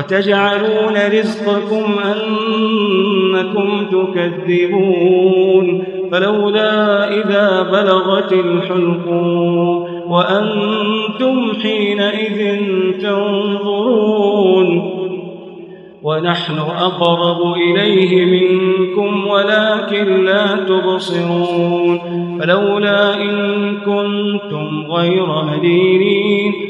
وتجعلون رزقكم أنكم تكذبون فلولا إذا بلغت الحلقون وأنتم حينئذ تنظرون ونحن أقرب إليه منكم ولكن لا تبصرون فلولا إن كنتم غير مدينين